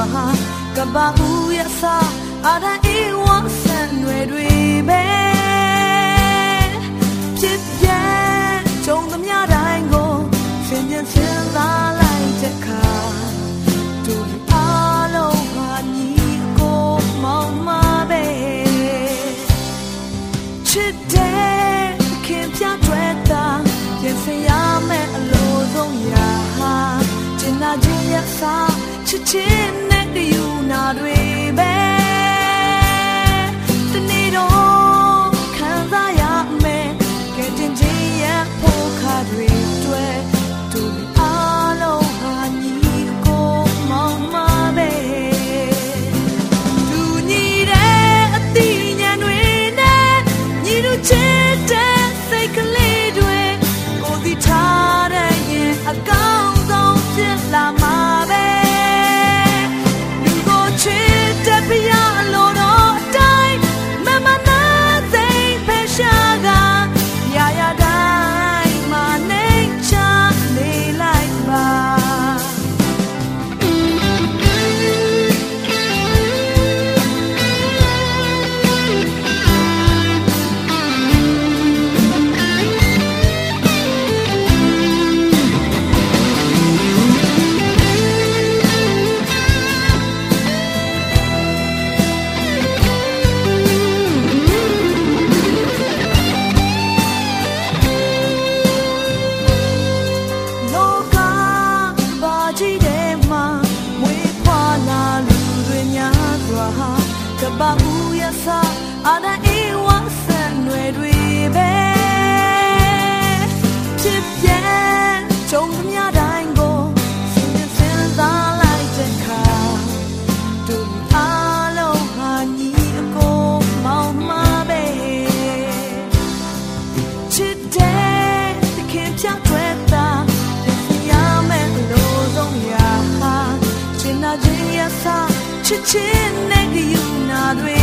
စွာကဘာဦးရစာအာဒအေဝါဆန်တွေတွေပဲဖြစ်ပြကြုံသမျှတိုင်းကိုရှင်ပြန်စဉ်းစားလိုက်တဲ့အခါသူအားလုံးဟာညီကိုမောင်မပဲချစ်တဲ့ခင်ပြတွဲတာပြင်ဆင်ရမယ့်အလိုဆုံးရာဟာကျင်နာခြင်းရစားချစ်ချင်း နဲ့တ ဘာဦးရစာအာဒအေဝါဆန်တွေတွေပဲဖြစ်ပြန်ကြုံသမျှတိုင်းကိုစဉ်းစဉ်းစားလိုက်တဲ့အခါသူအားလုံးဟာညီအကိုမောင်မပဲချစ်တဲ့သခင်ပြတ်ွယ်တာရမယ်လို့ဆုံးရဟာချင်နာခြင်းရစာချစ်ချင်း another